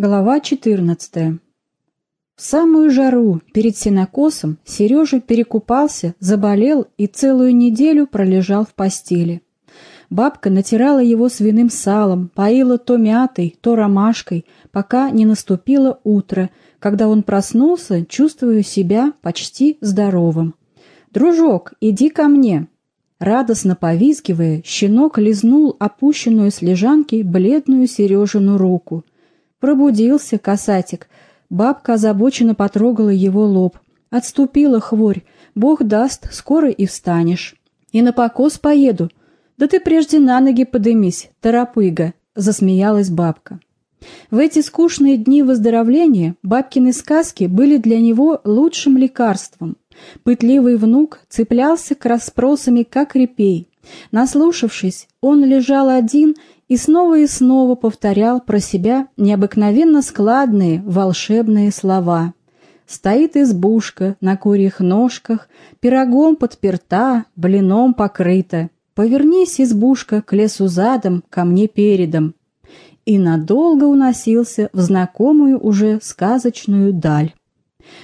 Глава 14 В самую жару перед сенокосом Сережа перекупался, заболел и целую неделю пролежал в постели. Бабка натирала его свиным салом, поила то мятой, то ромашкой, пока не наступило утро, когда он проснулся, чувствуя себя почти здоровым. «Дружок, иди ко мне!» Радостно повизгивая, щенок лизнул опущенную с лежанки бледную Сережину руку – Пробудился касатик. Бабка озабоченно потрогала его лоб. Отступила хворь. Бог даст, скоро и встанешь. И на покос поеду. Да ты прежде на ноги подымись, торопыга, засмеялась бабка. В эти скучные дни выздоровления бабкины сказки были для него лучшим лекарством. Пытливый внук цеплялся к расспросами, как репей. Наслушавшись, он лежал один и снова и снова повторял про себя необыкновенно складные волшебные слова. Стоит избушка на курьих ножках, пирогом подперта, блином покрыта. Повернись, избушка, к лесу задом, ко мне передом. И надолго уносился в знакомую уже сказочную даль.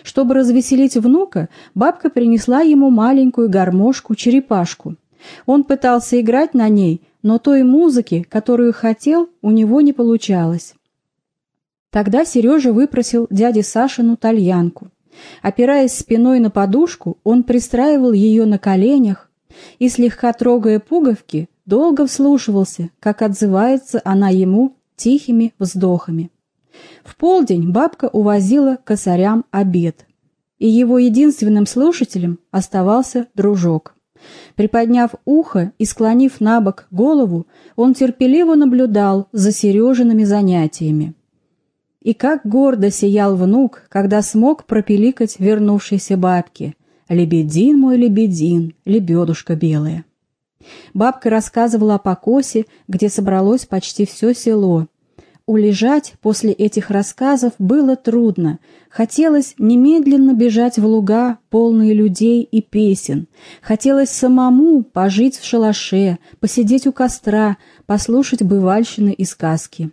Чтобы развеселить внука, бабка принесла ему маленькую гармошку-черепашку. Он пытался играть на ней, но той музыки, которую хотел, у него не получалось. Тогда Сережа выпросил дяде Сашину тальянку. Опираясь спиной на подушку, он пристраивал ее на коленях и, слегка трогая пуговки, долго вслушивался, как отзывается она ему тихими вздохами. В полдень бабка увозила косарям обед, и его единственным слушателем оставался дружок. Приподняв ухо и склонив на бок голову, он терпеливо наблюдал за Сережиными занятиями. И как гордо сиял внук, когда смог пропеликать вернувшейся бабке «Лебедин мой, лебедин, лебедушка белая». Бабка рассказывала о покосе, где собралось почти все село, Улежать после этих рассказов было трудно. Хотелось немедленно бежать в луга, полные людей и песен. Хотелось самому пожить в шалаше, посидеть у костра, послушать бывальщины и сказки.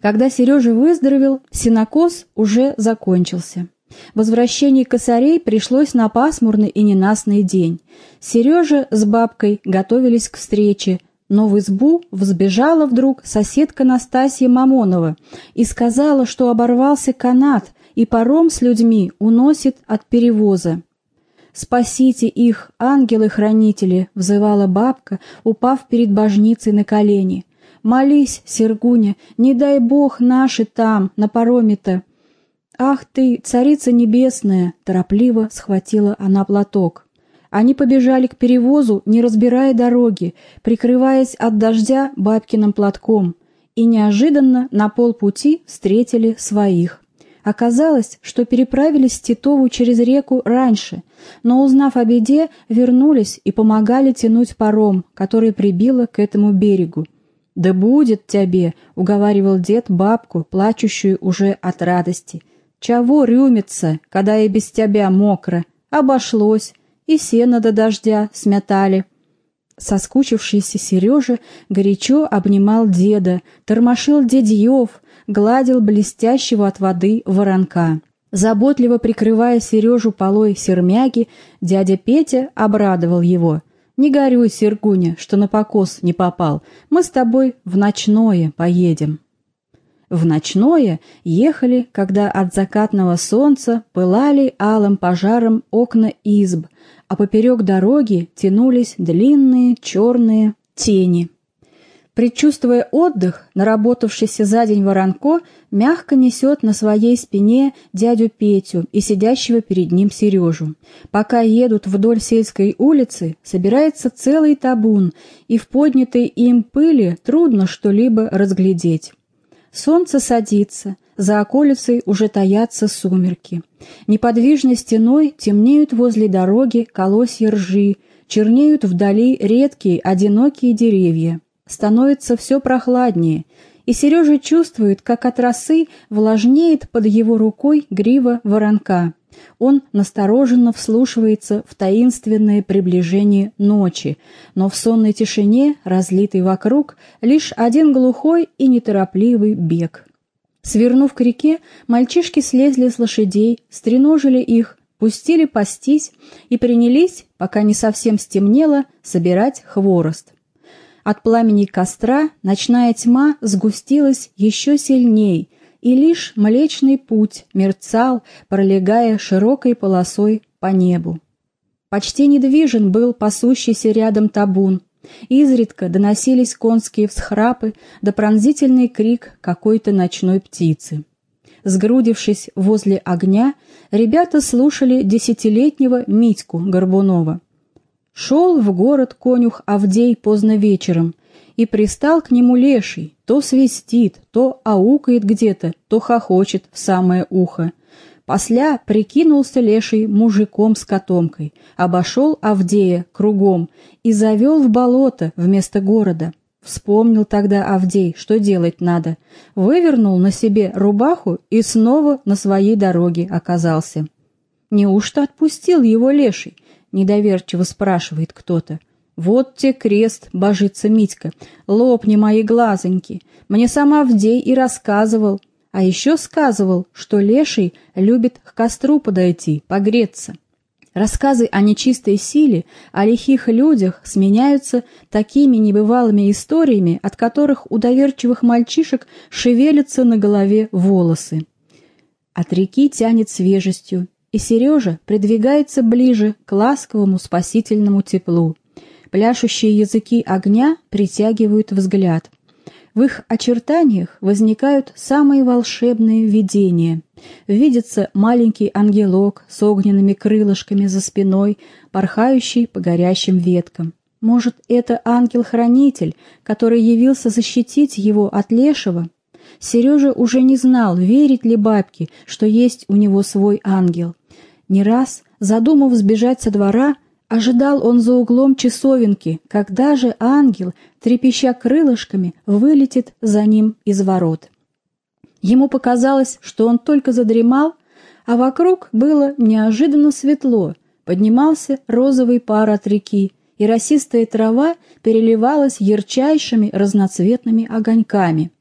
Когда Сережа выздоровел, синокос уже закончился. Возвращение косарей пришлось на пасмурный и ненастный день. Сережа с бабкой готовились к встрече, но в избу взбежала вдруг соседка Настасья Мамонова и сказала, что оборвался канат, и паром с людьми уносит от перевоза. «Спасите их, ангелы-хранители!» — взывала бабка, упав перед божницей на колени. «Молись, Сергуня, не дай бог наши там, на пароме-то!» «Ах ты, царица небесная!» — торопливо схватила она платок. Они побежали к перевозу, не разбирая дороги, прикрываясь от дождя бабкиным платком, и неожиданно на полпути встретили своих. Оказалось, что переправились Титову через реку раньше, но, узнав о беде, вернулись и помогали тянуть паром, который прибило к этому берегу. «Да будет тебе», — уговаривал дед бабку, плачущую уже от радости. «Чего рюмится, когда и без тебя мокро? Обошлось, и сено до дождя сметали. Соскучившийся Сережа горячо обнимал деда, тормошил дедьев, гладил блестящего от воды воронка. Заботливо прикрывая Сережу полой сермяги, дядя Петя обрадовал его. «Не горюй, Сергуня, что на покос не попал. Мы с тобой в ночное поедем». В ночное ехали, когда от закатного солнца пылали алым пожаром окна изб, а поперек дороги тянулись длинные черные тени. Предчувствуя отдых, наработавшийся за день воронко мягко несет на своей спине дядю Петю и сидящего перед ним Сережу. Пока едут вдоль сельской улицы, собирается целый табун, и в поднятой им пыли трудно что-либо разглядеть. Солнце садится, за околицей уже таятся сумерки. Неподвижной стеной темнеют возле дороги колосья ржи, чернеют вдали редкие одинокие деревья. Становится все прохладнее, и Сережа чувствует, как от росы влажнеет под его рукой грива воронка. Он настороженно вслушивается в таинственное приближение ночи, но в сонной тишине, разлитой вокруг, лишь один глухой и неторопливый бег. Свернув к реке, мальчишки слезли с лошадей, стреножили их, пустили пастись и принялись, пока не совсем стемнело, собирать хворост. От пламени костра ночная тьма сгустилась еще сильней, и лишь Млечный Путь мерцал, пролегая широкой полосой по небу. Почти недвижен был пасущийся рядом табун. Изредка доносились конские всхрапы да пронзительный крик какой-то ночной птицы. Сгрудившись возле огня, ребята слушали десятилетнего Митьку Горбунова. Шел в город конюх Авдей поздно вечером, и пристал к нему леший, то свистит, то аукает где-то, то хохочет в самое ухо. Посля прикинулся леший мужиком с котомкой, обошел Авдея кругом и завел в болото вместо города. Вспомнил тогда Авдей, что делать надо. Вывернул на себе рубаху и снова на своей дороге оказался. «Неужто отпустил его леший?» — недоверчиво спрашивает кто-то. «Вот те крест», — божится Митька, — «лопни мои глазоньки. Мне сам Авдей и рассказывал, а еще сказывал, что леший любит к костру подойти, погреться. Рассказы о нечистой силе, о лихих людях сменяются такими небывалыми историями, от которых у доверчивых мальчишек шевелятся на голове волосы. От реки тянет свежестью, и Сережа придвигается ближе к ласковому спасительному теплу. Пляшущие языки огня притягивают взгляд. В их очертаниях возникают самые волшебные видения. Видится маленький ангелок с огненными крылышками за спиной, порхающий по горящим веткам. Может, это ангел-хранитель, который явился защитить его от лешего? Сережа уже не знал, верить ли бабке, что есть у него свой ангел. Не раз, задумав сбежать со двора, Ожидал он за углом часовенки, когда же ангел, трепеща крылышками, вылетит за ним из ворот. Ему показалось, что он только задремал, а вокруг было неожиданно светло, поднимался розовый пар от реки, и росистая трава переливалась ярчайшими разноцветными огоньками.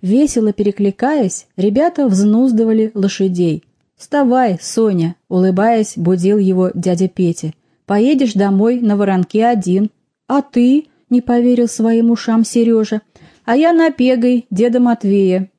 Весело перекликаясь, ребята взнуздывали лошадей. «Вставай, Соня!» — улыбаясь, будил его дядя Петя. Поедешь домой на воронке один. А ты, — не поверил своим ушам Сережа, — а я на пегой деда Матвея.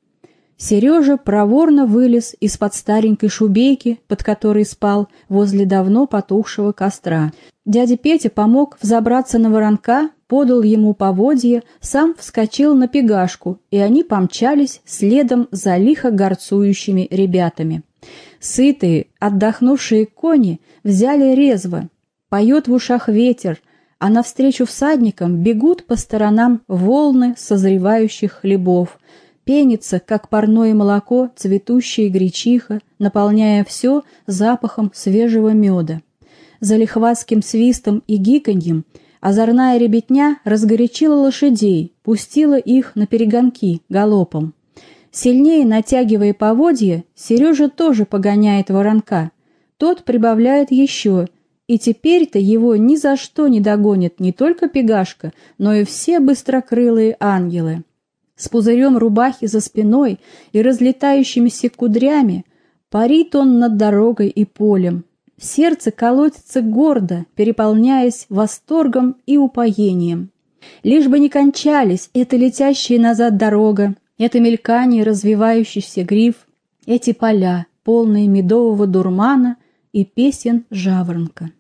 Сережа проворно вылез из-под старенькой шубейки, под которой спал, возле давно потухшего костра. Дядя Петя помог взобраться на воронка, подал ему поводье, сам вскочил на пегашку, и они помчались следом за лихо горцующими ребятами. Сытые, отдохнувшие кони взяли резво, Поет в ушах ветер, а навстречу всадникам бегут по сторонам волны созревающих хлебов. Пенится, как парное молоко, цветущая гречиха, наполняя все запахом свежего меда. За лихватским свистом и гиканьем озорная ребятня разгорячила лошадей, пустила их на перегонки галопом. Сильнее натягивая поводья, Сережа тоже погоняет воронка. Тот прибавляет еще — и теперь-то его ни за что не догонит не только Пегашка, но и все быстрокрылые ангелы. С пузырем рубахи за спиной и разлетающимися кудрями парит он над дорогой и полем. Сердце колотится гордо, переполняясь восторгом и упоением. Лишь бы не кончались эта летящая назад дорога, это мелькание развивающийся гриф, эти поля, полные медового дурмана и песен жаворонка.